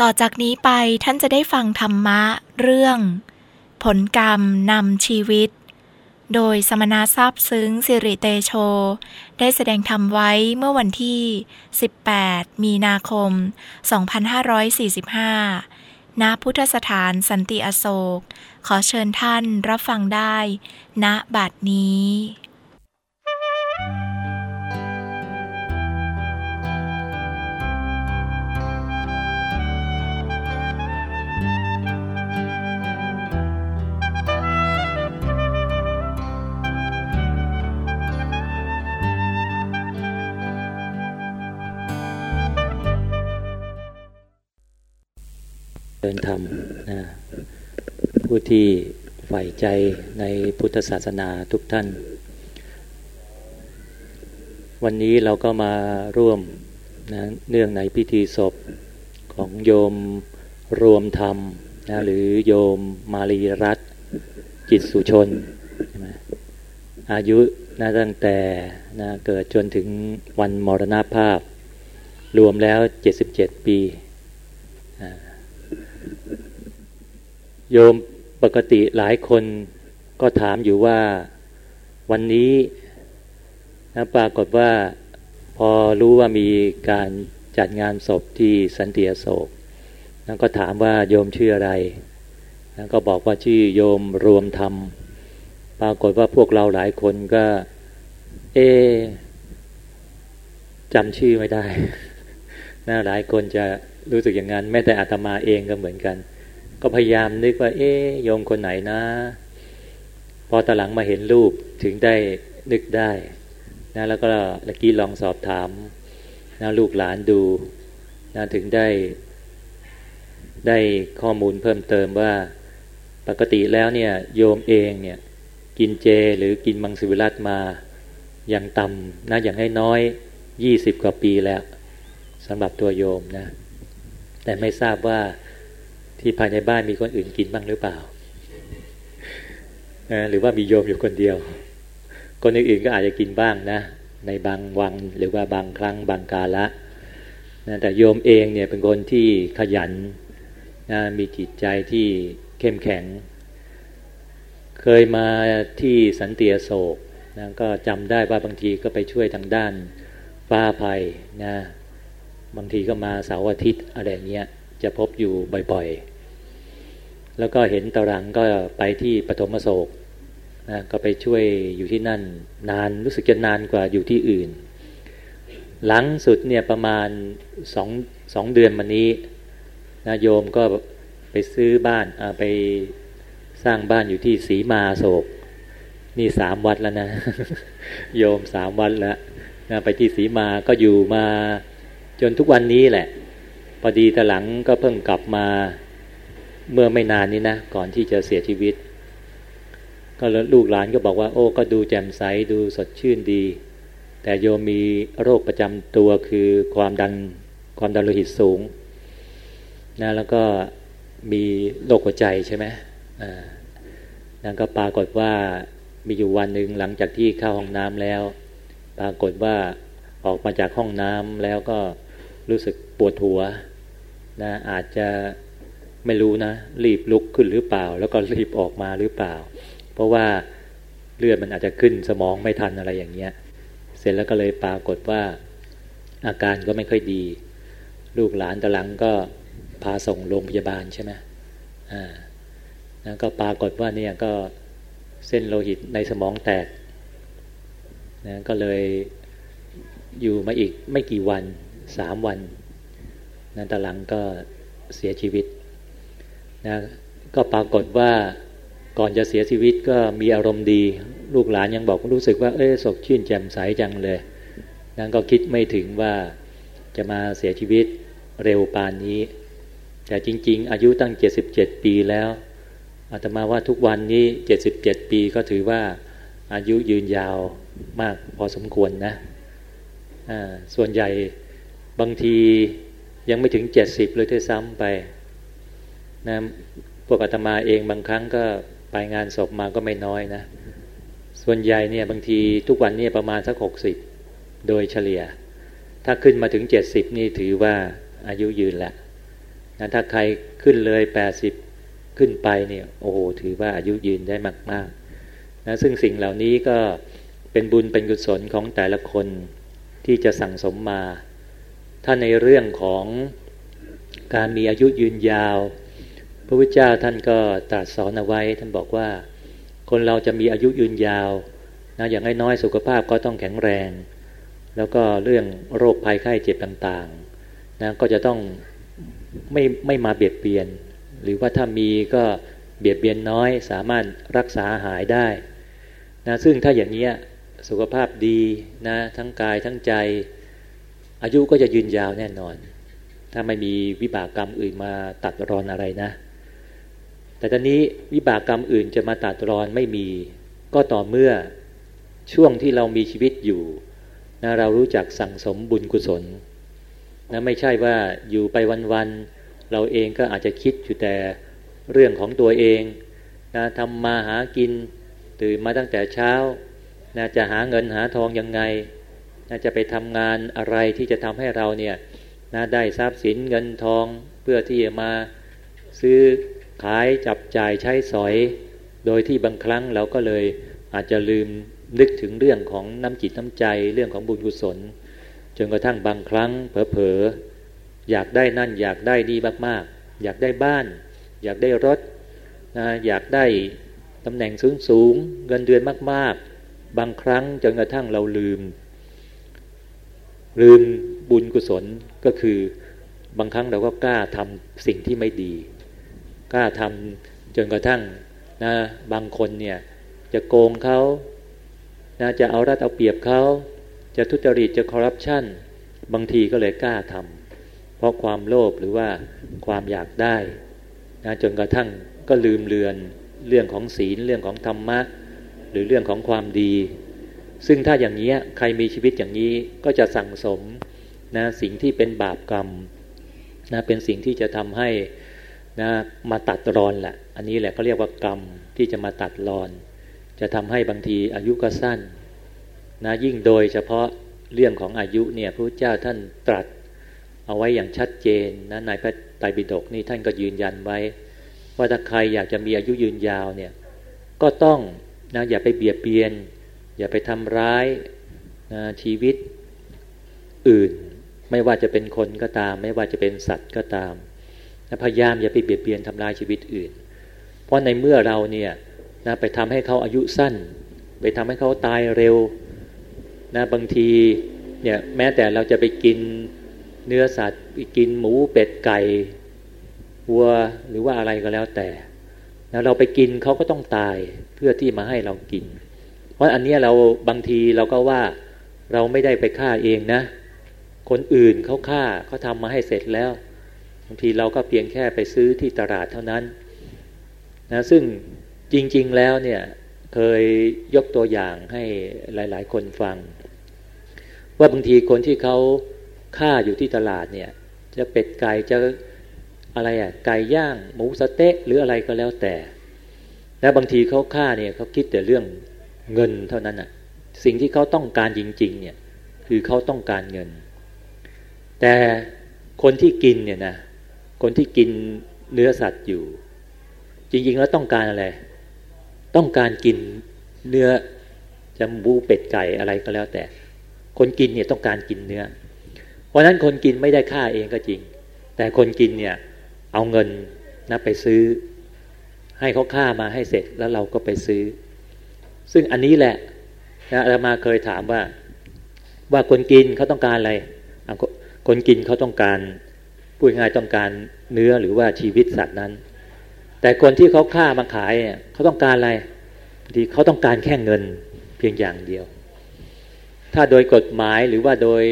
ต่อจากนี้ไปท่านจะได้ฟังธรรมะเรื่อง ผลกรรมนำชีวิต โดยสมณะทราบซึ้งสิริเตโช ได้แสดงธรรมไว้เมื่อวันที่ 18 มีนาคม 2545 ณ พุทธสถานสันติอโศก ขอเชิญท่านรับฟังได้ ณบัดนี้ เดินธรรมนะผู้ที่ใฝ่ใจในพุทธศาสนาทุกท่าน วันนี้เราก็มาร่วมนะเนื่องในพิธีศพของโยมรวมธรรมนะหรือโยมมารีรัตจิตสุชนใช่ไหมอายุนะตั้งแต่นะเกิดจนถึงวันมรณภาพ รวมแล้ว 77 ปีอ่า โยมปกติหลายคนก็ถามอยู่ว่าวันนี้นะปรากฏว่าพอรู้ว่ามีการจัดงานศพที่สันติอโศกนะก็ถามว่าโยมชื่ออะไรนะก็บอกว่าชื่อโยมรวมธรรม ปรากฏว่าพวกเราหลายคนก็ เอจำชื่อไม่ได้นะหลายคนจะรู้สึกอย่างนั้นแม้แต่อาตมาเองก็เหมือนกัน ก็พยายามนึกว่า เอ๊ยโยมคนไหนนะ พอตหลังมาเห็นรูปถึงได้นึกได้นะแล้วก็เมื่อกี้ลองสอบถามนะลูกหลานดูนะถึงได้ได้ข้อมูลเพิ่มเติมว่าปกติแล้วเนี่ยโยมเองเนี่ยกินเจหรือกินมังสวิรัตมาอย่างต่ำนะอย่างให้น้อยยี่สิบกว่าปีแล้วสำหรับตัวโยมนะแต่ไม่ทราบว่า ที่ภายในบ้านมีคนอื่นกินบ้างหรือเปล่า หรือว่ามีโยมอยู่คนเดียว คนอื่นๆก็อาจจะกินบ้างนะ ในบางวังหรือว่าบางครั้งบางกาละนะแต่โยมเองเนี่ยเป็นคนที่ขยันนะมีจิตใจที่เข้มแข็ง เคยมาที่สันติอโศกนะก็จำได้ว่าบางทีก็ไปช่วยทางด้านฟ้าภัยนะบางทีก็มาเสาร์อาทิตย์อะไรเงี้ย จะพบอยู่บ่อยๆ แล้วก็เห็นตารังก็ไปที่ปฐมโศกนะก็ไปช่วยอยู่ที่นั่นนานรู้สึกจะนานกว่าอยู่ที่อื่น หลังสุดเนี่ยประมาณสองสองเดือนมานี้นะโยมก็ไปซื้อบ้านไปสร้างบ้านอยู่ที่ศรีมาโศก นี่สามวัดแล้วนะ โยมสามวัดแล้วนะไปที่ศรีมาก็อยู่มาจนทุกวันนี้แหละ อดีแต่หลังก็เพิ่งกลับมาเมื่อไม่นานนี้นะ ก่อนที่จะเสียชีวิต ก็ลูกหลานก็บอกว่า โอ้ก็ดูแจ่มใสดูสดชื่นดี แต่โยมมีโรคประจำตัวคือความดันความดันโลหิตสูงนะแล้วก็มีโรคหัวใจใช่ไหมอ่านั่นก็ปรากฏว่ามีอยู่วันหนึ่งหลังจากที่เข้าห้องน้ำแล้ว ปรากฏว่าออกมาจากห้องน้ำแล้วก็รู้สึกปวดหัว นะอาจจะไม่รู้นะ รีบลุกขึ้นหรือเปล่า แล้วก็รีบออกมาหรือเปล่า เพราะว่าเลือดมันอาจจะขึ้นสมองไม่ทันอะไรอย่างเงี้ย เสร็จแล้วก็เลยปรากฏว่า อาการก็ไม่ค่อยดี ลูกหลานตะหลังก็พาส่งโรงพยาบาลใช่ไหมอ่าแล้วก็ปรากฏว่าเนี่ยก็เส้นโลหิตในสมองแตกนะก็เลยอยู่มาอีกไม่กี่วันสามวัน นั้นตหลังก็เสียชีวิตนะก็ปรากฏว่าก่อนจะเสียชีวิตก็มีอารมณ์ดี ลูกหลานยังบอกรู้สึกว่า เอ้สดชื่นแจ่มใสจังเลยนั้นก็คิดไม่ถึงว่าจะมาเสียชีวิตเร็วปานนี้ แต่จริง ๆ อายุตั้ง 77 ปีแล้วอาตมาว่าทุกวันนี้ 77 ปีก็ถือว่าอายุยืนยาวมากพอสมควรนะส่วนใหญ่บางที ยังไม่ถึงเจ็ดสิบเลยที่ซ้ำไปนะพวกอาตมาเองบางครั้งก็ไปงานศพมาก็ไม่น้อยนะ ส่วนใหญ่เนี่ยบางทีทุกวันเนี่ยประมาณสักหกสิบโดยเฉลี่ย ถ้าขึ้นมาถึงเจ็ดสิบนี่ถือว่าอายุยืนแหล้วนะถ้าใครขึ้นเลยแปดสิบขึ้นไปเนี่ยโอ้โหถือว่าอายุยืนได้มากๆนะซึ่งสิ่งเหล่านี้ก็เป็นบุญเป็นกุศลของแต่ละคนที่จะสั่งสมมา ถ้าในเรื่องของการมีอายุยืนยาว พระพุทธเจ้าท่านก็ตรัสสอนเอาไว้ ท่านบอกว่า คนเราจะมีอายุยืนยาวนะอย่างน้อยๆสุขภาพก็ต้องแข็งแรง แล้วก็เรื่องโรคภัยไข้เจ็บต่างๆนะก็จะต้องไม่ไม่มาเบียดเบียน หรือว่าถ้ามีก็เบียดเบียนน้อยสามารถรักษาหายได้นะซึ่งถ้าอย่างนี้สุขภาพดีนะทั้งกายทั้งใจ อายุก็จะยืนยาวแน่นอน ถ้าไม่มีวิบากกรรมอื่นมาตัดรอนอะไรนะ แต่ตอนนี้วิบากกรรมอื่นจะมาตัดรอนไม่มี ก็ต่อเมื่อช่วงที่เรามีชีวิตอยู่นะเรารู้จักสั่งสมบุญกุศลนะไม่ใช่ว่าอยู่ไปวันๆเราเองก็อาจจะคิดอยู่แต่เรื่องของตัวเองนะทำมาหากินตื่นมาตั้งแต่เช้านะจะหาเงินหาทองยังไง นะจะไปทำงานอะไรที่จะทำให้เราเนี่ยนะได้ทรัพย์สินเงินทองเพื่อที่จะมาซื้อขายจับจ่ายใช้สอย โดยที่บางครั้งเราก็เลยอาจจะลืมนึกถึงเรื่องของน้ำจิตน้ำใจเรื่องของบุญกุศล จนกระทั่งบางครั้งเผลอๆอยากได้นั่นอยากได้ดีมากๆ อยากได้บ้าน อยากได้รถนะอยากได้ตำแหน่งสูงๆเงินเดือนมากๆ บางครั้งจนกระทั่งเราลืม ลืมบุญกุศลก็คือบางครั้งเราก็กล้าทำสิ่งที่ไม่ดี กล้าทำจนกระทั่งนะบางคนเนี่ยจะโกงเขานะจะเอารัดเอาเปรียบเขาจะทุจริตจะคอร์รัปชันบางทีก็เลยกล้าทำเพราะความโลภหรือว่าความอยากได้นะจนกระทั่งก็ลืมเลือนเรื่องของศีลเรื่องของธรรมะ หรือเรื่องของความดี ซึ่งถ้าอย่างนี้ใครมีชีวิตอย่างนี้ก็จะสั่งสมนะสิ่งที่เป็นบาปกรรมนะเป็นสิ่งที่จะทำให้นะมาตัดรอนแหละอันนี้แหละเขาเรียกว่ากรรมที่จะมาตัดรอน จะทำให้บางทีอายุก็สั้นนะยิ่งโดยเฉพาะเรื่องของอายุเนี่ยพระเจ้าท่านตรัส เอาไว้อย่างชัดเจนนะในพระไตรปิฎกนี่ท่านก็ยืนยันไว้ ว่าถ้าใครอยากจะมีอายุยืนยาวเนี่ยก็ต้องนะอย่าไปเบียดเบียน อย่าไปทำร้ายนะชีวิตอื่น ไม่ว่าจะเป็นคนก็ตาม ไม่ว่าจะเป็นสัตว์ก็ตามนะพยายามอย่าไปเบียดเบียนทำลายชีวิตอื่น เพราะในเมื่อเราเนี่ยนะไปทำให้เขาอายุสั้น ไปทำให้เขาตายเร็วนะบางทีเนี่ยแม้แต่เราจะไปกินเนื้อสัตว์กินหมูเป็ดไก่วัวหรือว่าอะไรก็แล้วแต่แล้วเราไปกินเขาก็ต้องตายเพื่อที่มาให้เรากิน เพราะอันนี้เราบางทีเราก็ว่าเราไม่ได้ไปฆ่าเองนะ คนอื่นเขาฆ่าเขาทำมาให้เสร็จแล้วบางทีเราก็เพียงแค่ไปซื้อที่ตลาดเท่านั้นนะซึ่งจริง ๆแล้วเนี่ยเคยยกตัวอย่างให้หลาย ๆ คนฟัง ว่าบางทีคนที่เขาฆ่าอยู่ที่ตลาดเนี่ยจะเป็ดไก่จะอะไรอะไก่ย่าง หมูสเต๊ะหรืออะไรก็แล้วแต่ แล้วบางทีเขาฆ่าเนี่ยเขาคิดแต่เรื่อง เงินเท่านั้นอะสิ่งที่เขาต้องการจริง ๆ เนี่ยคือเขาต้องการเงิน แต่คนที่กินเนี่ยนะคนที่กินเนื้อสัตว์อยู่ จริง ๆ แล้วต้องการอะไร ต้องการกินเนื้อจำบูเป็ดไก่อะไรก็แล้วแต่ คนกินเนี่ยต้องการกินเนื้อ เพราะนั้นคนกินไม่ได้ค่าเองก็จริง แต่คนกินเนี่ยเอาเงินนะไปซื้อ ให้เขาค่ามาให้เสร็จแล้วเราก็ไปซื้อ ซึ่งอันนี้แหละนะอามาเคยถามว่า ว่าคนกินเขาต้องการอะไรคนกินเขาต้องการพูดง่ายต้องการเนื้อหรือว่าชีวิตสัตว์นั้น แต่คนที่เขาฆ่ามาขายเนี่ยเขาต้องการอะไรดีเขาต้องการแค่เงินเพียงอย่างเดียว ถ้าโดยกฎหมายหรือว่าโดย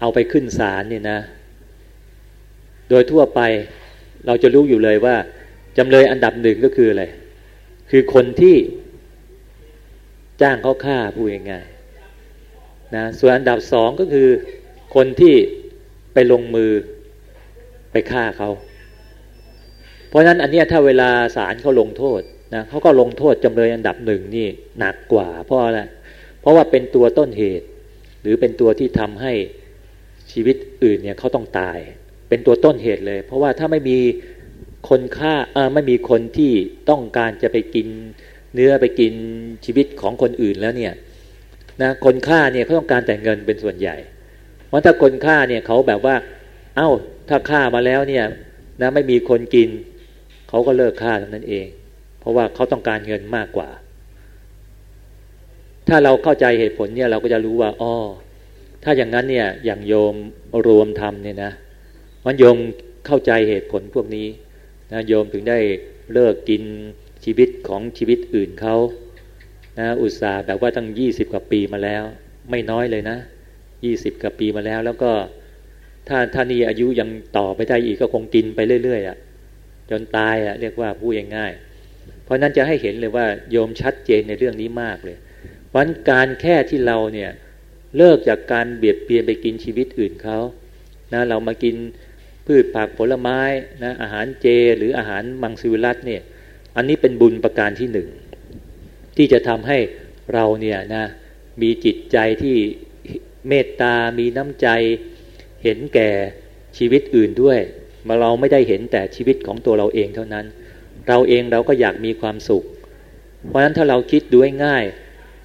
เอาไปขึ้นศาลเนี่ยนะ โดยทั่วไปเราจะรู้อยู่เลยว่าจำเลยอันดับหนึ่งก็คืออะไรคือคนที่ จ้างเขาฆ่าผู้ง่ายๆนะส่วนอันดับสองก็คือ คนที่ไปลงมือไปฆ่าเขาเพราะฉะนั้นอันนี้ถ้าเวลาศาลเขาลงโทษนะเขาก็ลงโทษจำเลยอันดับหนึ่งนี่หนักกว่าเพราะอะไรเพราะว่าเป็นตัวต้นเหตุ หรือเป็นตัวที่ทำให้ชีวิตอื่นเนี่ยเขาต้องตาย เป็นตัวต้นเหตุเลย เพราะว่าถ้าไม่มีคนฆ่าไม่มีคนที่ต้องการจะไปกิน เนื้อไปกินชีวิตของคนอื่นแล้วเนี่ยนะคนฆ่าเนี่ยเขาต้องการแต่เงินเป็นส่วนใหญ่ เพราะถ้าคนฆ่าเนี่ยเขาแบบว่า เอา้าถ้าฆ่ามาแล้วเนี่ยนะไม่มีคนกินเขาก็เลิกฆ่าทั้งนั้นเอง เพราะว่าเขาต้องการเงินมากกว่า ถ้าเราเข้าใจเหตุผลเนี่ยเราก็จะรู้ว่าอ๋อถ้าอย่างนั้นเนี่ยอย่างโยมรวมธรรมเนี่ยนะมันโยมเข้าใจเหตุผลพวกนี้นะโยมถึงได้เลิกกิน ชีวิตของชีวิตอื่นเขานะอุตส่าห์แบบว่าตั้งยี่สิบกว่าปีมาแล้ว ไม่น้อยเลยนะยี่สิบกว่าปีมาแล้ว แล้วก็ถ้าท่านี่อายุยังต่อไปได้อีกก็คงกินไปเรื่อยๆอะ่ะจนตายอะ่ะเรียกว่าพูดง่ายๆเพราะนั้นจะให้เห็นเลยว่าโยมชัดเจนในเรื่องนี้มากเลยเพราะการแค่ที่เราเนี่ยเลิกจากการเบียดเบียนไปกินชีวิตอื่นเขานะเรามากินพืชผักผลไม้นะอาหารเจหรืออาหารมังสวิรัตเนี่ย อันนี้เป็นบุญประการที่หนึ่งที่จะทำให้เราเนี่ยนะมีจิตใจที่เมตตา มีน้ำใจ เห็นแก่ชีวิตอื่นด้วย มาเราไม่ได้เห็นแต่ชีวิตของตัวเราเองเท่านั้น เราเองเราก็อยากมีความสุข เพราะฉะนั้นถ้าเราคิดด้วยง่าย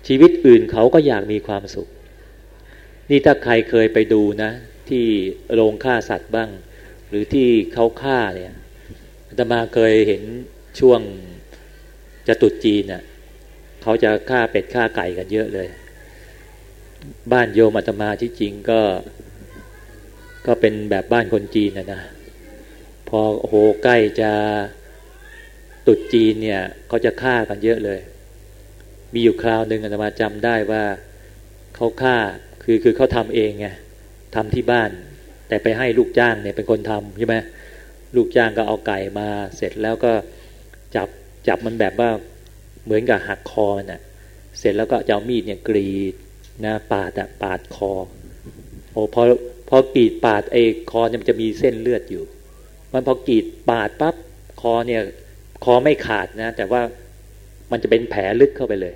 ชีวิตอื่นเขาก็อยากมีความสุข นี่ถ้าใครเคยไปดูนะ ที่โรงฆ่าสัตว์บ้าง หรือที่เขาฆ่าเนี่ยอาตมาเคยเห็น ช่วงจะตุดจีนเน่ะเขาจะฆ่าเป็ดฆ่าไก่กันเยอะเลย บ้านโยมอาตมาที่จริงก็ ก็เป็นแบบบ้านคนจีนนะนะพอโหใกล้จะตุดจีนเนี่ยเขาจะฆ่ากันเยอะเลย มีอยู่คราวหนึ่งอาตมาจำได้ว่าเขาฆ่าคือคือเขาทำเองไงทำที่บ้าน แต่ไปให้ลูกจ้างเนี่ยเป็นคนทำใช่ไหมลูกจ้างก็เอาไก่มาเสร็จแล้วก็ จับจับมันแบบว่าเหมือนกับหักคอมันอะเสร็จแล้วก็จะเอามีดเนี่ยกรีดนะปาดอะปาดคอโอ้พอพอกรีดปาดไอ้คอเนี่ยมันจะมีเส้นเลือดอยู่ มันพอกรีดปาดปั๊บคอเนี่ยคอไม่ขาดนะ แต่ว่ามันจะเป็นแผลลึกเข้าไปเลย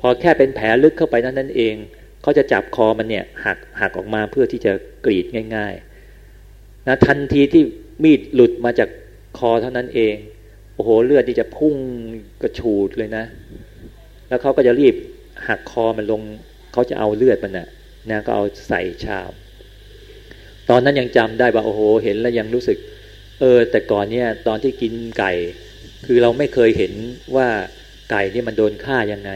พอแค่เป็นแผลลึกเข้าไปนั้นนั่นเองเขาจะจับคอมันเนี่ยหักหักออกมาเพื่อที่จะกรีดง่าย ๆนะทันทีที่มีดหลุดมาจากคอเท่านั้นเอง โอ้โหเลือดที่จะพุ่งกระฉูดเลยนะ แล้วเขาก็จะรีบหักคอมันลงเขาจะเอาเลือดมันนะ่ะนะก็เอาใส่ชามตอนนั้นยังจำได้ว่าโอ้โห เห็นแล้วยังรู้สึก เออ แต่ก่อนเนี่ยตอนที่กินไก่ คือเราไม่เคยเห็นว่าไก่นี่มันโดนฆ่ายังไง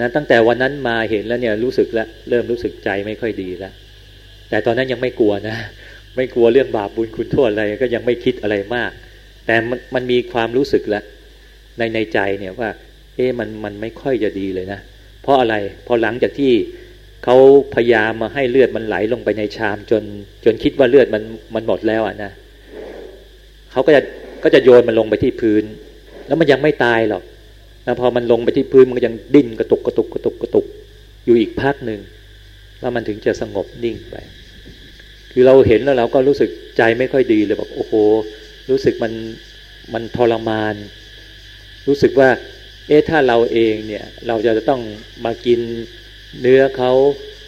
นะตั้งแต่วันนั้นมาเห็นแล้วเนี่ยรู้สึกแล้วเริ่มรู้สึกใจไม่ค่อยดีแล้วแต่ตอนนั้นยังไม่กลัวนะ ไม่กลัวเรื่องบาปบุญคุณโทษอะไรก็ยังไม่คิดอะไรมาก แต่มันมันมีความรู้สึกแล้วในในใจเนี่ยว่า เอ๊ะมันมันไม่ค่อยจะดีเลยนะ เพราะอะไรพอหลังจากที่เขาพยายามมาให้เลือดมันไหลลงไปในชามจน จนคิดว่าเลือดมันมันหมดแล้วอะนะเขาก็จะก็จะโยนมันลงไปที่พื้น แล้วมันยังไม่ตายหรอกแล้วพอมันลงไปที่พื้นมันก็ยังดิ้นกระตุกกระตุกกระตุกกระตุก อยู่อีกพักหนึ่งแล้วมันถึงจะสงบนิ่งไป คือเราเห็นแล้วเราก็รู้สึกใจไม่ค่อยดีเลยบอกโอ้โห รู้สึกมันมันทรมาน รู้สึกว่า เอ๊ะถ้าเราเองเนี่ยเราจะต้องมากินเนื้อเขา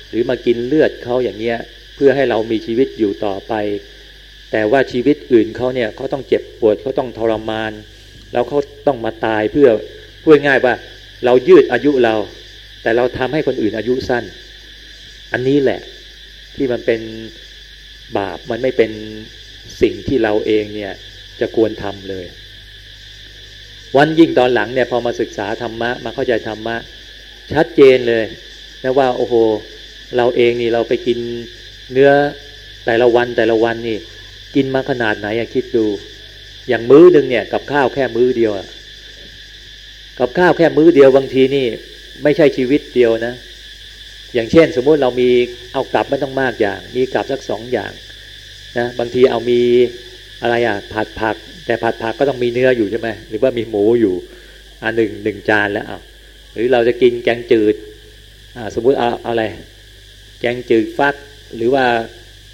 หรือมากินเลือดเขาอย่างเงี้ยเพื่อให้เรามีชีวิตอยู่ต่อไป แต่ว่าชีวิตอื่นเขาเนี่ยเขาต้องเจ็บปวดเขาต้องทรมาน แล้วเขาต้องมาตายเพื่อพูดง่ายว่า เรายืดอายุเรา แต่เราทำให้คนอื่นอายุสั้น อันนี้แหละที่มันเป็นบาปมันไม่เป็นสิ่งที่เราเองเนี่ย จะควรทำเลย วันยิ่งตอนหลังเนี่ยพอมาศึกษาธรรมะมาเข้าใจธรรมะ ชัดเจนเลยนะว่าโอ้โหเราเองนี่เราไปกินเนื้อแต่ละวันแต่ละวันนี่ กินมาขนาดไหนอะคิดดู อย่างมื้อหนึ่งเนี่ย กับข้าวแค่มื้อเดียวกับข้าวแค่มื้อเดียวบางทีนี่ ไม่ใช่ชีวิตเดียวนะ อย่างเช่น สมมุติเรามีเอากลับไม่ต้องมากอย่าง มีกลับสักสองอย่างนะบางทีเอามี อะไรอะผัดผัก แต่ผัดผักก็ต้องมีเนื้ออยู่ใช่ไหมหรือว่ามีหมูอยู่อันหนึ่งหนึ่งจานแล้วเอาหรือเราจะกินแกงจืดอ่าสมมุติเอาอะไร แกงจืดฟัก หรือว่า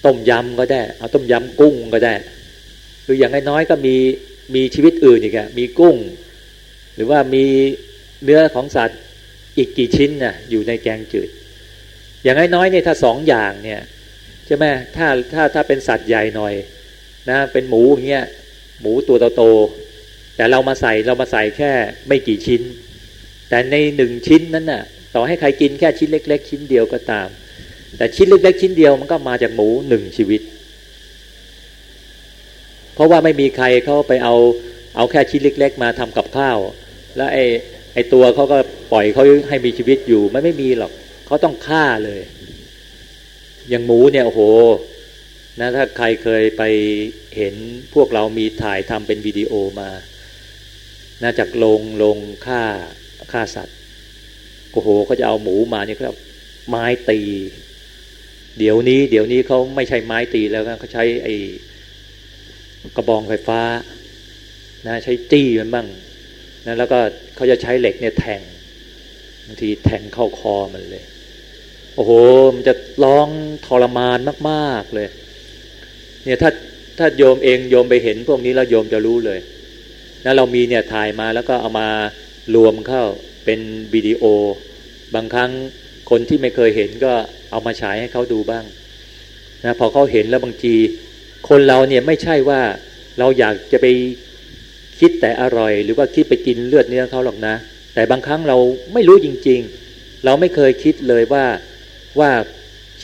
ต้มยำก็ได้ เอาต้มยำกุ้งก็ได้คืออย่างน้อยๆก็มีมีชีวิตอื่นอีกอะมีกุ้ง หรือว่ามีเนื้อของสัตว์อีกกี่ชิ้นน่ะอยู่ในแกงจืด อย่างน้อยๆเนี่ยถ้าสองอย่างเนี่ยใช่ไหมถ้าถ้าถ้าเป็นสัตว์ใหญ่หน่อย นะเป็นหมูอย่างเงี้ยหมูตัวโตๆแต่เรามาใส่เรามาใส่แค่ไม่กี่ชิ้น แต่ในหนึ่งชิ้นนั้นน่ะ ต่อให้ใครกินแค่ชิ้นเล็ก ๆ ชิ้นเดียวก็ตาม แต่ชิ้นเล็ก ๆ ชิ้นเดียวมันก็มาจากหมูหนึ่งชีวิต เพราะว่าไม่มีใครเขาไปเอาเอาแค่ชิ้นเล็ก ๆ มาทำกับข้าว แล้วไอ้ไอ้ตัวเขาก็ปล่อยเขาให้มีชีวิตอยู่ไม่ไม่มีหรอกเขาต้องฆ่าเลย อย่างหมูเนี่ยโอ้โห นะถ้าใครเคยไปเห็นพวกเรามีถ่ายทำเป็นวิดีโอมานะจากโรงโรงฆ่าฆ่าสัตว์โอ้โหเขาจะเอาหมูมาเนี่ยครับไม้ตี เดี๋ยวนี้ เดี๋ยวนี้เขาไม่ใช่ไม้ตีแล้วนะเขาใช้ไอ้กระบองไฟฟ้านะใช้จี้มันบ้างนะแล้วก็เขาจะใช้เหล็กเนี่ยแทงบางทีแทงเข้าคอมันเลย โอ้โห มันจะร้องทรมานมาก ๆ เลย เนี่ยถ้าถ้าโยมเองโยมไปเห็นพวกนี้แล้วโยมจะรู้เลยนะเรามีเนี่ยถ่ายมาแล้วก็เอามารวมเข้าเป็นวิดีโอ บางครั้งคนที่ไม่เคยเห็นก็เอามาฉายให้เขาดูบ้างนะพอเขาเห็นแล้วบางที คนเราเนี่ยไม่ใช่ว่าเราอยากจะไปคิดแต่อร่อย หรือว่าคิดไปกินเลือดเนื้อเขาหรอกนะ แต่บางครั้งเราไม่รู้จริง ๆ เราไม่เคยคิดเลยว่าว่า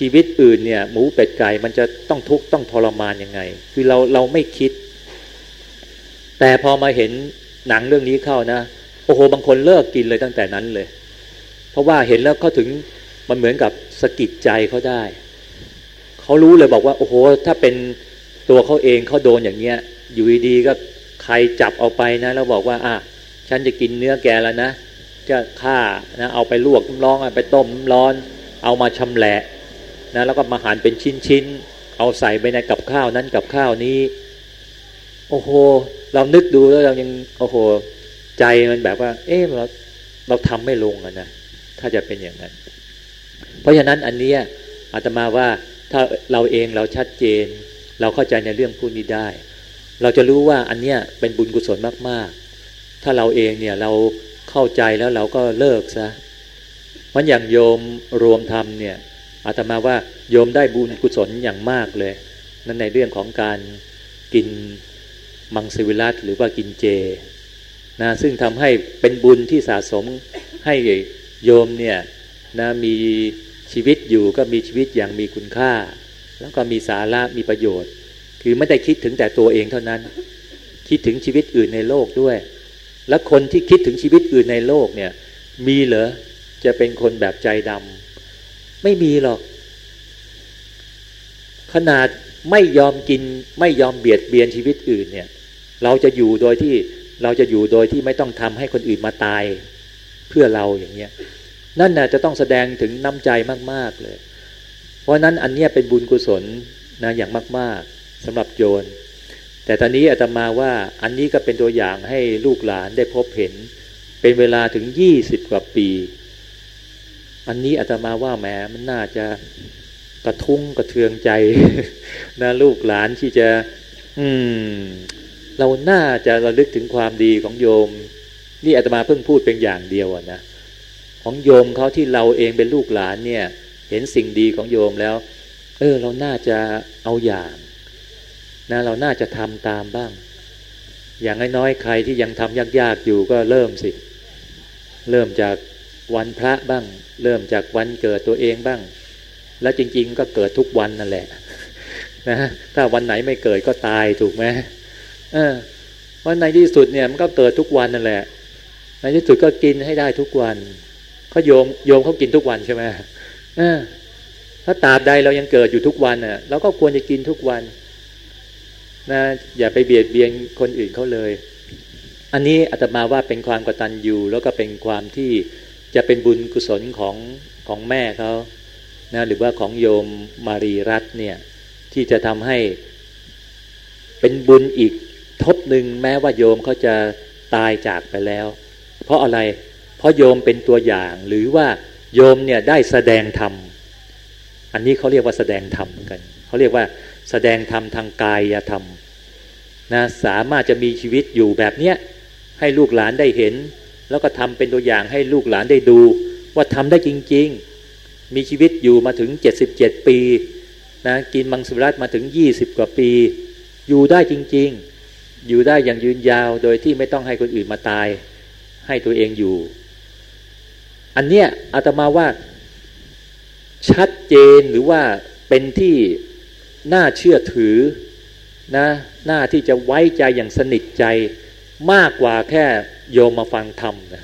ชีวิตอื่นเนี่ยหมูเป็ดไก่มันจะต้องทุกข์ต้องทรมานยังไง คือเราเราไม่คิด แต่พอมาเห็นหนังเรื่องนี้เข้านะโอ้โหบางคนเลิกกินเลยตั้งแต่นั้นเลย เพราะว่าเห็นแล้วเขาถึงมันเหมือนกับสะกิดใจเขาได้เขารู้เลยบอกว่า โอ้โห ถ้าเป็นตัวเขาเองเขาโดนอย่างเงี้ย อยู่ดีๆก็ใครจับเอาไปนะแล้วบอกว่าอะฉันจะกินเนื้อแกแล้วนะจะฆ่านะเอาไปลวกน้ำร้อนไปต้มน้ำร้อน เอามาชำแหละ นะแล้วก็มาหั่นเป็นชิ้นๆเอาใส่ไปในกับข้าวนั้นกับข้าวนี้ โอ้โห เรานึกดูแล้วเรายังโอ้โห ใจมันแบบว่า เออเราเราทำไม่ลงอะนะถ้าจะเป็นอย่างนั้น เพราะฉะนั้นอันนี้อาตมาว่าถ้าเราเองเราชัดเจน เราเข้าใจในเรื่องพวกนี้ได้ เราจะรู้ว่าอันเนี้ยเป็นบุญกุศลมากๆ ถ้าเราเองเนี่ยเราเข้าใจแล้วเราก็เลิกซะมันอย่างโยมรวมธรรมเนี่ย อาตมาว่าโยมได้บุญกุศลอย่างมากเลย นั่นในเรื่องของการกินมังสวิรัตหรือว่ากินเจนะซึ่งทำให้เป็นบุญที่สะสมให้โยมเนี่ยนะมีชีวิตอยู่ก็มีชีวิตอย่างมีคุณค่า แล้วก็มีสาระมีประโยชน์ คือไม่ได้คิดถึงแต่ตัวเองเท่านั้น คิดถึงชีวิตอื่นในโลกด้วย และคนที่คิดถึงชีวิตอื่นในโลกเนี่ยมีเหรอจะเป็นคนแบบใจดำ ไม่มีหรอก ขนาดไม่ยอมกินไม่ยอมเบียดเบียนชีวิตอื่นเนี่ย เราจะอยู่โดยที่เราจะอยู่โดยที่ไม่ต้องทำให้คนอื่นมาตาย เพื่อเราอย่างเงี้ยนั่นน่ะจะต้องแสดงถึงน้ำใจมาก ๆเลย เพราะนั้นอันเนี้ยเป็นบุญกุศลนะอย่างมาก ๆสำหรับโยนแต่ตอนนี้อาตมาว่าอันนี้ก็เป็นตัวอย่างให้ลูกหลานได้พบเห็น เป็นเวลาถึงยี่สิบกว่าปี อันนี้อาตมาว่าแหมมันน่าจะกระทุ้งกระเทืองใจนะลูกหลานที่จะ อืม เราน่าจะระลึกถึงความดีของโยม นี่อาตมาเพิ่งพูดเป็นอย่างเดียวนะของโยมเขาที่เราเองเป็นลูกหลานเนี่ย เห็นสิ่งดีของโยมแล้ว เออ เราน่าจะเอาอย่างนะเราน่าจะทำตามบ้าง อย่างน้อยๆใครที่ยังทำยากๆอยู่ก็เริ่มสิ เริ่มจาก วันพระบ้าง เริ่มจากวันเกิดตัวเองบ้าง แล้วจริง ๆ ก็เกิดทุกวันนั่นแหละนะถ้าวันไหนไม่เกิดก็ตายถูกไหมเออวันในที่สุดเนี่ยมันก็เกิดทุกวันนั่นแหละ ในที่สุดก็กินให้ได้ทุกวันเขาโยมโยมเขากินทุกวันใช่ไหมเออถ้าตาบใดเรายังเกิดอยู่ทุกวันเน่ะเราก็ควรจะกินทุกวันนะอย่าไปเบียดเบียนคนอื่นเขาเลย อันนี้อาตมาว่าเป็นความกตัญญูแล้วก็เป็นความที่ จะเป็นบุญกุศลของของแม่เขานะหรือว่าของโยมมารีรัตเนี่ยที่จะทำให้เป็นบุญอีกทบหนึ่งแม้ว่าโยมเขาจะตายจากไปแล้ว เพราะอะไร เพราะโยมเป็นตัวอย่างหรือว่าโยมเนี่ยได้แสดงธรรม อันนี้เขาเรียกว่าแสดงธรรมกันเขาเรียกว่าแสดงธรรมทางกายธรรมนะสามารถจะมีชีวิตอยู่แบบเนี้ยให้ลูกหลานได้เห็น แล้วก็ทำเป็นตัวอย่างให้ลูกหลานได้ดู ว่าทำได้จริง ๆ มีชีวิตอยู่มาถึง 77 ปีนะกินมังสวิรัตมาถึงยี่สิบกว่าปี อยู่ได้จริง ๆ อยู่ได้อย่างยืนยาวโดยที่ไม่ต้องให้คนอื่นมาตาย ให้ตัวเองอยู่ อันเนี้ยอาตมาว่าชัดเจนหรือว่าเป็นที่น่าเชื่อถือนะน้าที่จะไว้ใจอย่างสนิทใจมากกว่าแค่ โยมมาฟังธรรมนะ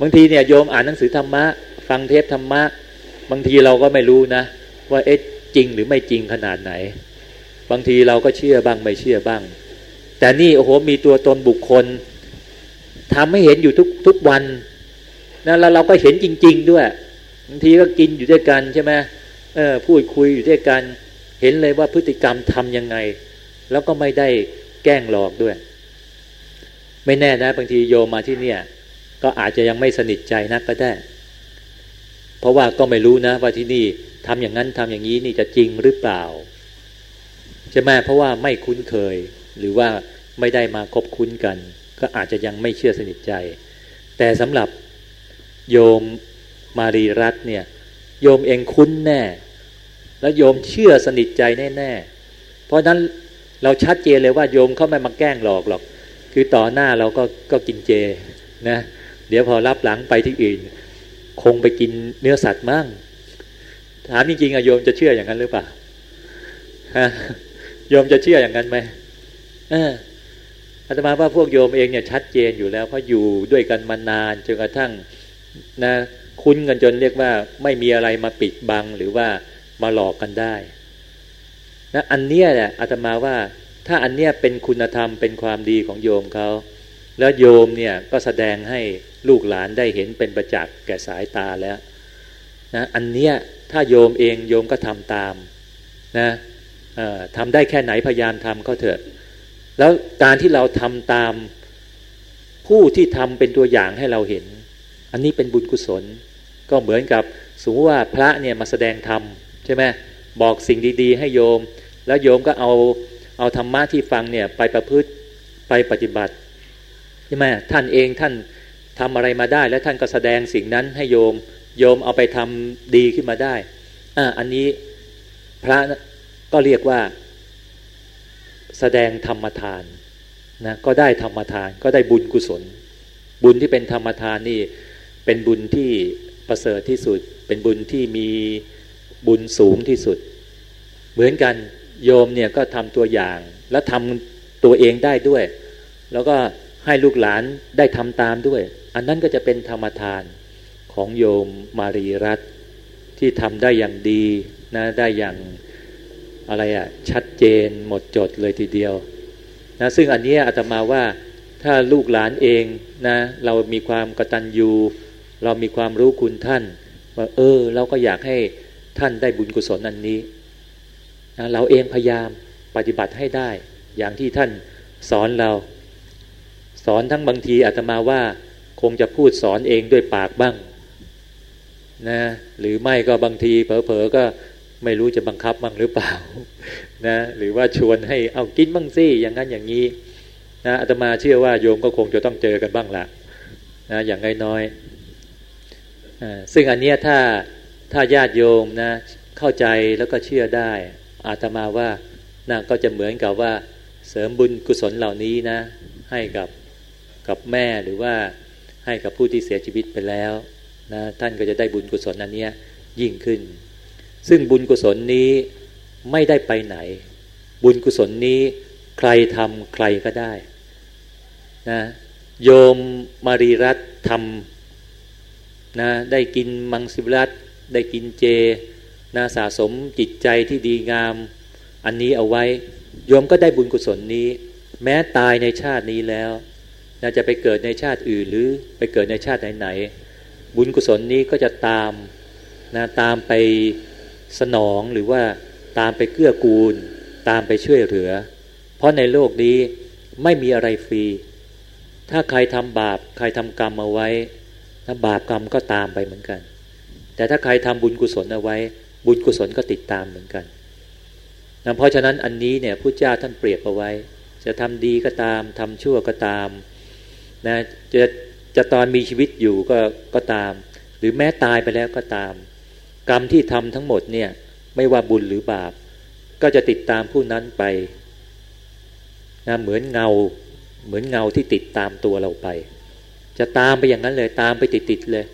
บางทีเนี่ยโยมอ่านหนังสือธรรมะ ฟังเทปธรรมะ บางทีเราก็ไม่รู้นะ ว่าเอ๊ะจริงหรือไม่จริงขนาดไหน บางทีเราก็เชื่อบ้างไม่เชื่อบ้าง แต่นี่โอ้โหมีตัวตนบุคคลทำให้เห็นอยู่ทุกทุกวันนะแล้วเราก็เห็นจริง ๆ ด้วยบางทีก็กินอยู่ด้วยกันใช่ไหมเออพูดคุยอยู่ด้วยกัน เห็นเลยว่าพฤติกรรมทำยังไง แล้วก็ไม่ได้แกล้งหลอกด้วย ไม่แน่นะบางทีโยมมาที่เนี่ย ก็อาจจะยังไม่สนิทใจนักก็ได้ เพราะว่าก็ไม่รู้นะว่าที่นี่ทำอย่างนั้นทำอย่างนี้นี่จะจริงหรือเปล่าใช่ไหมเพราะว่าไม่คุ้นเคย หรือว่าไม่ได้มาคบคุ้นกัน ก็อาจจะยังไม่เชื่อสนิทใจ แต่สำหรับโยมมารีรัตเนี่ยโยมเองคุ้นแน่ แล้วโยมเชื่อสนิทใจแน่ๆเพราะนั้นเราชัดเจนเลยว่าโยมเขาไม่มาแกล้งหลอกหรอก คือต่อหน้าเราก็ก็กินเจนะเดี๋ยวพอรับหลังไปที่อื่น คงไปกินเนื้อสัตว์มั่งถามจริงๆอะโยมจะเชื่ออย่างนั้นหรือเปล่าฮะโยมจะเชื่ออย่างนั้นไหมเอออาตมาว่าพวกโยมเองเนี่ยชัดเจนอยู่แล้ว เพราะอยู่ด้วยกันมานานจนกระทั่งนะคุ้นกันจนเรียกว่าไม่มีอะไรมาปิดบังหรือว่ามาหลอกกันได้นะอันเนี้ยแหละอาตมาว่า ถ้าอันเนี้ยเป็นคุณธรรมเป็นความดีของโยมเขาแล้วโยมเนี่ยก็แสดงให้ลูกหลานได้เห็นเป็นประจักษ์แก่สายตาแล้วนะอันเนี้ยถ้าโยมเองโยมก็ทำตามนะทำได้แค่ไหนพยายามทำก็เถอะ แล้วการที่เราทำตามผู้ที่ทำเป็นตัวอย่างให้เราเห็น อันนี้เป็นบุญกุศล ก็เหมือนกับสมมติว่าพระเนี่ยมาแสดงธรรมใช่ไหมบอกสิ่งดี ๆ ให้โยม แล้วโยมก็เอา เอาธรรมะที่ฟังเนี่ยไปประพฤติไปปฏิบัติใช่ไหมท่านเองท่านทำอะไรมาได้ แล้วท่านก็แสดงสิ่งนั้นให้โยมโยมเอาไปทำดีขึ้นมาได้อ่าอันนี้พระก็เรียกว่า แสดงธรรมทานนะก็ได้ธรรมทานก็ได้บุญกุศล บุญที่เป็นธรรมทานนี่เป็นบุญที่ประเสริฐที่สุด เป็นบุญที่มีบุญสูงที่สุด เหมือนกัน โยมเนี่ยก็ทำตัวอย่าง แล้วทำตัวเองได้ด้วย แล้วก็ให้ลูกหลานได้ทำตามด้วย อันนั้นก็จะเป็นธรรมทานของโยมมารีรัตที่ทำได้อย่างดีนะได้อย่างอะไรอะ่ะชัดเจนหมดจดเลยทีเดียวนะซึ่งอันนี้อาตมาว่าถ้าลูกหลานเองนะเรามีความกตัญญู เรามีความรู้คุณท่าน ว่าเออ เราก็อยากให้ท่านได้บุญกุศลอันนี้ นะเราเองพยายามปฏิบัติให้ได้ อย่างที่ท่านสอนเรา สอนทั้งบางทีอาตมาว่าคงจะพูดสอนเองด้วยปากบ้างนะหรือไม่ก็บางทีเผลอๆก็ไม่รู้จะบังคับบ้างหรือเปล่านะหรือว่าชวนให้เอากินบ้างสิอย่างนั้นอย่างนี้นะอาตมาเชื่อว่าโยมก็คงจะต้องเจอกันบ้างละนะอย่างน้อยๆซึ่งอันเนี้ยถ้าถ้าญาติโยมนะเข้าใจแล้วก็เชื่อได้ อาตมาว่านะก็จะเหมือนกับว่าเสริมบุญกุศลเหล่านี้นะ ให้กับกับแม่หรือว่าให้กับผู้ที่เสียชีวิตไปแล้วนะท่านก็จะได้บุญกุศลอันนี้ยิ่งขึ้น ซึ่งบุญกุศลนี้ไม่ได้ไปไหน บุญกุศลนี้ใครทำใครก็ได้นะโยมมารีรัตทำนะได้กินมังสวิรัตได้กินเจ นะสะสมจิตใจที่ดีงาม อันนี้เอาไว้โยมก็ได้บุญกุศลนี้ แม้ตายในชาตินี้แล้วนะจะไปเกิดในชาติอื่นหรือไปเกิดในชาติไหนๆบุญกุศลนี้ก็จะตามนะตามไปสนองหรือว่าตามไปเกื้อกูล ตามไปช่วยเหลือ เพราะในโลกนี้ไม่มีอะไรฟรี ถ้าใครทำบาปใครทำกรรมเอาไว้ถ้าบาปกรรมก็ตามไปเหมือนกัน แต่ถ้าใครทำบุญกุศลเอาไว้ บุญกุศลก็ติดตามเหมือนกันนะเพราะฉะนั้นอันนี้เนี่ยพระเจ้าท่านเปรียบเอาไว้ จะทำดีก็ตามทำชั่วก็ตามนะจะจะตอนมีชีวิตอยู่ก็ก็ตาม หรือแม้ตายไปแล้วก็ตาม กรรมที่ทำทั้งหมดเนี่ยไม่ว่าบุญหรือบาป ก็จะติดตามผู้นั้นไปนะเหมือนเงาเหมือนเงาที่ติดตามตัวเราไป จะตามไปอย่างนั้นเลยตามไปติดๆเลย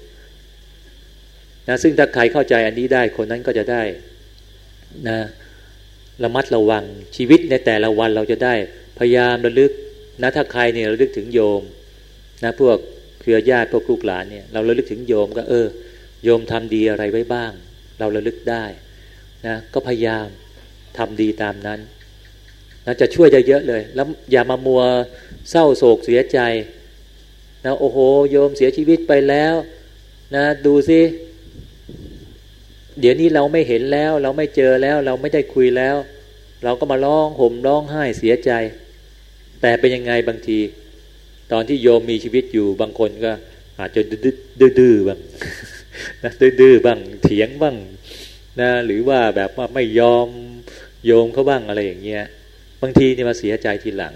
นะซึ่งถ้าใครเข้าใจอันนี้ได้คนนั้นก็จะได้นะระมัดระวังชีวิตในแต่ละวันเราจะได้พยายามระลึกนะถ้าใครเนี่ยระลึกถึงโยมนะพวกเครือญาติพวกลูกหลานเนี่ยเราระลึกถึงโยมก็เออ โยมทำดีอะไรไว้บ้าง เราระลึกได้นะก็พยายามทำดีตามนั้นนะจะช่วยเยอะเลย แล้วอย่ามามัวเศร้าโศกเสียใจนะโอ้โห โยมเสียชีวิตไปแล้วนะดูสิ เดี๋ยวนี้เราไม่เห็นแล้ว เราไม่เจอแล้ว เราไม่ได้คุยแล้ว เราก็มาร้องห่มร้องไห้เสียใจ แต่เป็นยังไงบางที ตอนที่โยมมีชีวิตอยู่บางคนก็ อาจจะดื้อๆบ้างนะดื้อๆบ้างเถียงบ้างนะหรือว่าแบบว่าไม่ยอมโยมเขาบ้างอะไรอย่างเงี้ยบางทีเนี่ยมาเสียใจทีหลัง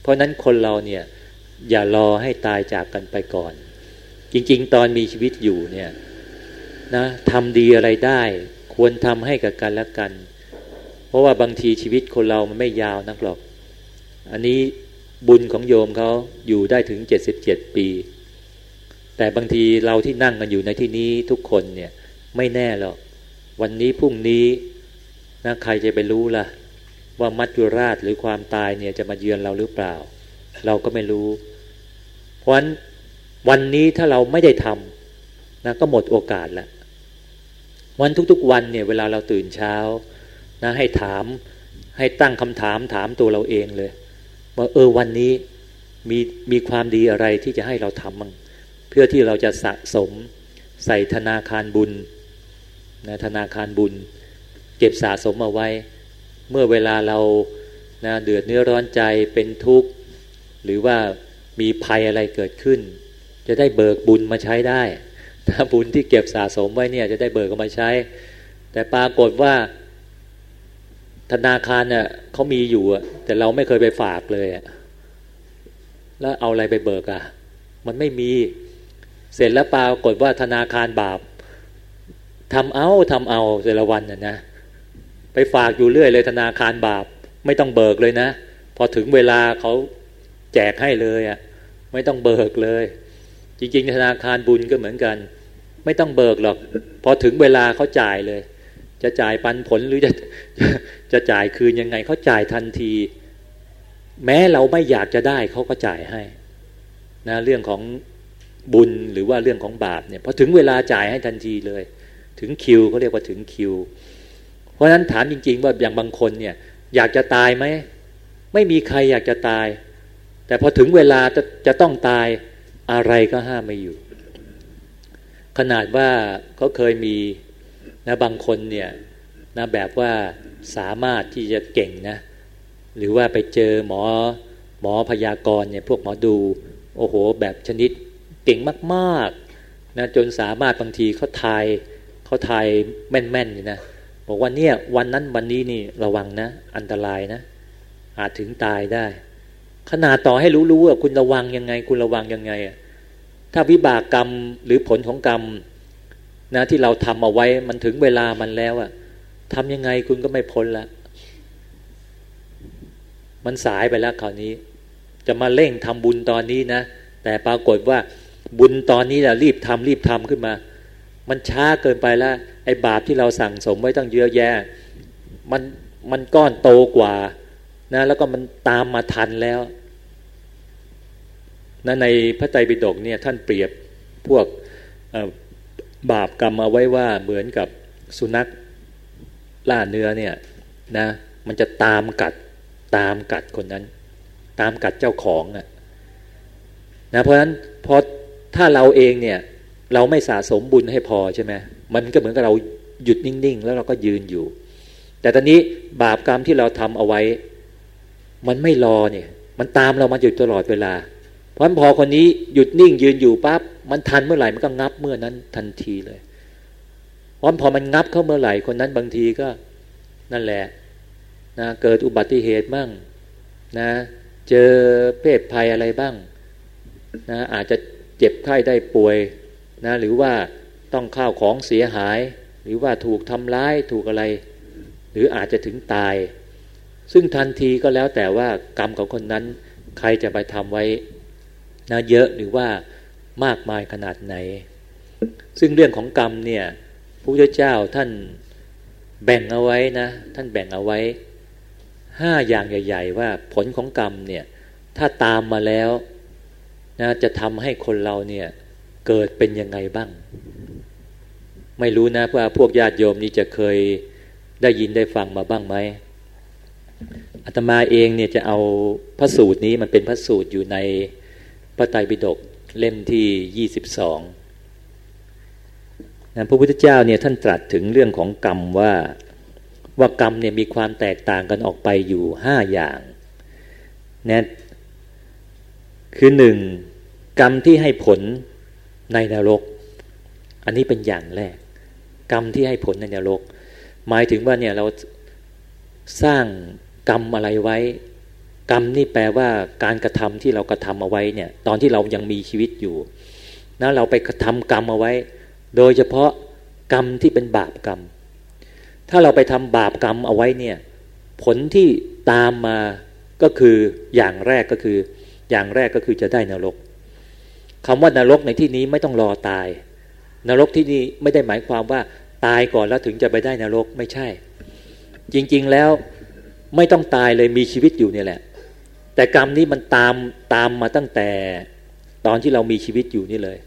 เพราะนั้นคนเราเนี่ยอย่ารอให้ตายจากกันไปก่อน จริง ๆ ตอนมีชีวิตอยู่เนี่ย นะทำดีอะไรได้ ควรทำให้กับกันและกัน เพราะว่าบางทีชีวิตคนเรามันไม่ยาวนักหรอก อันนี้บุญของโยมเขาอยู่ได้ถึงเจ็ดสิบเจ็ดปี แต่บางทีเราที่นั่งกันอยู่ในที่นี้ทุกคนเนี่ยไม่แน่หรอก วันนี้พรุ่งนี้นะใครจะไปรู้ล่ะ ว่ามัจจุราชหรือความตายเนี่ยจะมาเยือนเราหรือเปล่า เราก็ไม่รู้ เพราะฉะนั้นวันนี้ถ้าเราไม่ได้ทำนะก็หมดโอกาสแล้ว วันทุกๆวันเนี่ยเวลาเราตื่นเช้านะให้ถามให้ตั้งคำถามถามตัวเราเองเลยว่าเออวันนี้มีมีความดีอะไรที่จะให้เราทำมั่งเพื่อที่เราจะสะสมใส่ธนาคารบุญนะธนาคารบุญ เก็บสะสมเอาไว้ เมื่อเวลาเรานะเดือดเนื้อร้อนใจเป็นทุกข์ หรือว่ามีภัยอะไรเกิดขึ้น จะได้เบิกบุญมาใช้ได้ ถ้าบุญที่เก็บสะสมไว้เนี่ยจะได้เบิกมาใช้ แต่ปรากฏว่า ธนาคารเนี่ยเขามีอยู่อะแต่เราไม่เคยไปฝากเลยอะแล้วเอาอะไรไปเบิกอะมันไม่มีเสร็จแล้วปรากฏว่าธนาคารบาปทำเอาทำเอาแต่ละวันน่ะนะ ไปฝากอยู่เรื่อยเลยธนาคารบาป ไม่ต้องเบิกเลยนะ พอถึงเวลาเขาแจกให้เลยอะไม่ต้องเบิกเลย จริงๆธนาคารบุญก็เหมือนกัน ไม่ต้องเบิกหรอก พอถึงเวลาเขาจ่ายเลย จะจ่ายปันผลหรือจะจะจ่ายคืนยังไงเขาจ่ายทันที แม้เราไม่อยากจะได้เขาก็จ่ายให้นะเรื่องของบุญหรือว่าเรื่องของบาปเนี่ยพอถึงเวลาจ่ายให้ทันทีเลย ถึงคิวเขาเรียกว่าถึงคิว เพราะฉะนั้นถามจริง ๆ ว่าอย่างบางคนเนี่ยอยากจะตายไหมไม่มีใครอยากจะตาย แต่พอถึงเวลาจะจะต้องตาย อะไรก็ห้ามไม่อยู่ ขนาดว่าเขาเคยมีนะบางคนเนี่ยนะแบบว่าสามารถที่จะเก่งนะหรือว่าไปเจอหมอหมอพยากรณ์เนี่ยพวกหมอดูโอ้โห แบบชนิดเก่งมากๆนะจนสามารถบางทีเขาทายเขาทายแม่นๆนะบอกว่าเนี่ยวันนั้นวันนี้นี่ระวังนะ อันตรายนะ อาจถึงตายได้ ขนาดต่อให้รู้ๆว่าคุณระวังยังไง คุณระวังยังไงอะ ถ้าวิบากกรรมหรือผลของกรรมนะที่เราทำเอาไว้มันถึงเวลามันแล้วอะทำยังไงคุณก็ไม่พ้นละมันสายไปแล้วคราวนี้ จะมาเร่งทำบุญตอนนี้นะ แต่ปรากฏว่าบุญตอนนี้แหละรีบทำรีบทำขึ้นมา มันช้าเกินไปแล้วไอ้บาปที่เราสั่งสมไว้ตั้งเยอะแยะ มันมันก้อนโตกว่านะแล้วก็มันตามมาทันแล้ว นะในพระไตรปิฎกเนี่ยท่านเปรียบพวกบาปกรรมเอาไว้ว่าเหมือนกับสุนัขล่าเนื้อเนี่ยนะมันจะตามกัดตามกัดคนนั้น ตามกัดเจ้าของอะนะเพราะฉะนั้นพอถ้าเราเองเนี่ยเราไม่สะสมบุญให้พอใช่ไหมมันก็เหมือนกับเราหยุดนิ่งๆ แล้วเราก็ยืนอยู่ แต่ตอนนี้บาปกรรมที่เราทำเอาไว้ มันไม่รอเนี่ย มันตามเรามาอยู่ตลอดเวลา เพราะพอคนนี้หยุดนิ่งยืนอยู่ปั๊บมันทันเมื่อไหร่มันก็งับเมื่อนั้นทันทีเลยพราะพอมันงับเข้าเมื่อไหร่คนนั้นบางทีก็นั่นแหละนะเกิดอุบัติเหตุบ้างนะเจอเพศภัยอะไรบ้างนะอาจจะเจ็บไข้ได้ป่วยนะหรือว่าต้องข้าวของเสียหาย หรือว่าถูกทำร้ายถูกอะไร หรืออาจจะถึงตาย ซึ่งทันทีก็แล้วแต่ว่ากรรมของคนนั้นใครจะไปทำไว้ นะเยอะหรือว่ามากมายขนาดไหน ซึ่งเรื่องของกรรมเนี่ยพระพุทธเจ้าท่านแบ่งเอาไว้นะ ท่านแบ่งเอาไว้ห้าอย่างใหญ่ ๆ ว่าผลของกรรมเนี่ยถ้าตามมาแล้วนะจะทำให้คนเราเนี่ยเกิดเป็นยังไงบ้าง ไม่รู้นะว่าพวกญาติโยมนี่จะเคยได้ยินได้ฟังมาบ้างไหมอาตมาเองเนี่ยจะเอาพระสูตรนี้มันเป็นพระสูตรอยู่ใน พระไตรปิฎกเล่มที่ยี่สิบสองนะพระพุทธเจ้าเนี่ยท่านตรัสถึงเรื่องของกรรมว่าว่ากรรมเนี่ยมีความแตกต่างกันออกไปอยู่ห้าอย่างนะคือหนึ่งกรรมที่ให้ผลในนรก อันนี้เป็นอย่างแรก กรรมที่ให้ผลในนรก หมายถึงว่าเนี่ยเราสร้างกรรมอะไรไว้ กรรมนี่แปลว่าการกระทำที่เรากระทำเอาไว้เนี่ย ตอนที่เรายังมีชีวิตอยู่นะเราไปกระทำกรรมเอาไว้ โดยเฉพาะกรรมที่เป็นบาปกรรม ถ้าเราไปทำบาปกรรมเอาไว้เนี่ย ผลที่ตามมาก็คืออย่างแรกก็คือ อย่างแรกก็คือจะได้นรกคำว่านรกในที่นี้ไม่ต้องรอตาย นรกที่นี่ไม่ได้หมายความว่าตายก่อนแล้วถึงจะไปได้นรกไม่ใช่ จริงๆแล้วไม่ต้องตายเลยมีชีวิตอยู่เนี่ยแหละ แต่กรรมนี้มันตามตามมาตั้งแต่ตอนที่เรามีชีวิตอยู่นี่เลย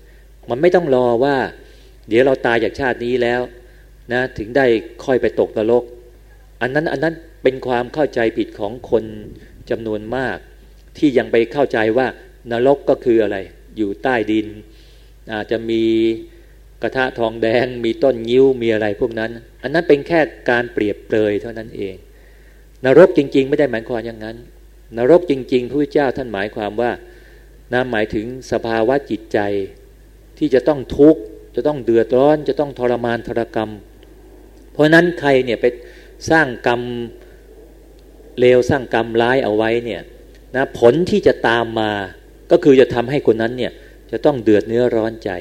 มันไม่ต้องรอว่า เดี๋ยวเราตายจากชาตินี้แล้วนะถึงได้ค่อยไปตกนรก อันนั้นอันนั้นเป็นความเข้าใจผิดของคนจำนวนมาก ที่ยังไปเข้าใจว่านรกก็คืออะไร อยู่ใต้ดิน อาจจะมีกระทะทองแดง มีต้นยิ้วมีอะไรพวกนั้น อันนั้นเป็นแค่การเปรียบเปรยเท่านั้นเอง นรกจริง ๆ ไม่ได้หมายความอย่างนั้น นรกจริง ๆพระพุทธเจ้าท่านหมายความว่านะหมายถึงสภาวะจิตใจที่จะต้องทุกข์จะต้องเดือดร้อน จะต้องทรมานทรกรรม เพราะนั้นใครเนี่ยไปสร้างกรรมเลวสร้างกรรมร้ายเอาไว้เนี่ยนะผลที่จะตามมาก็คือจะทำให้คนนั้นเนี่ยจะต้องเดือดเนื้อร้อนใจ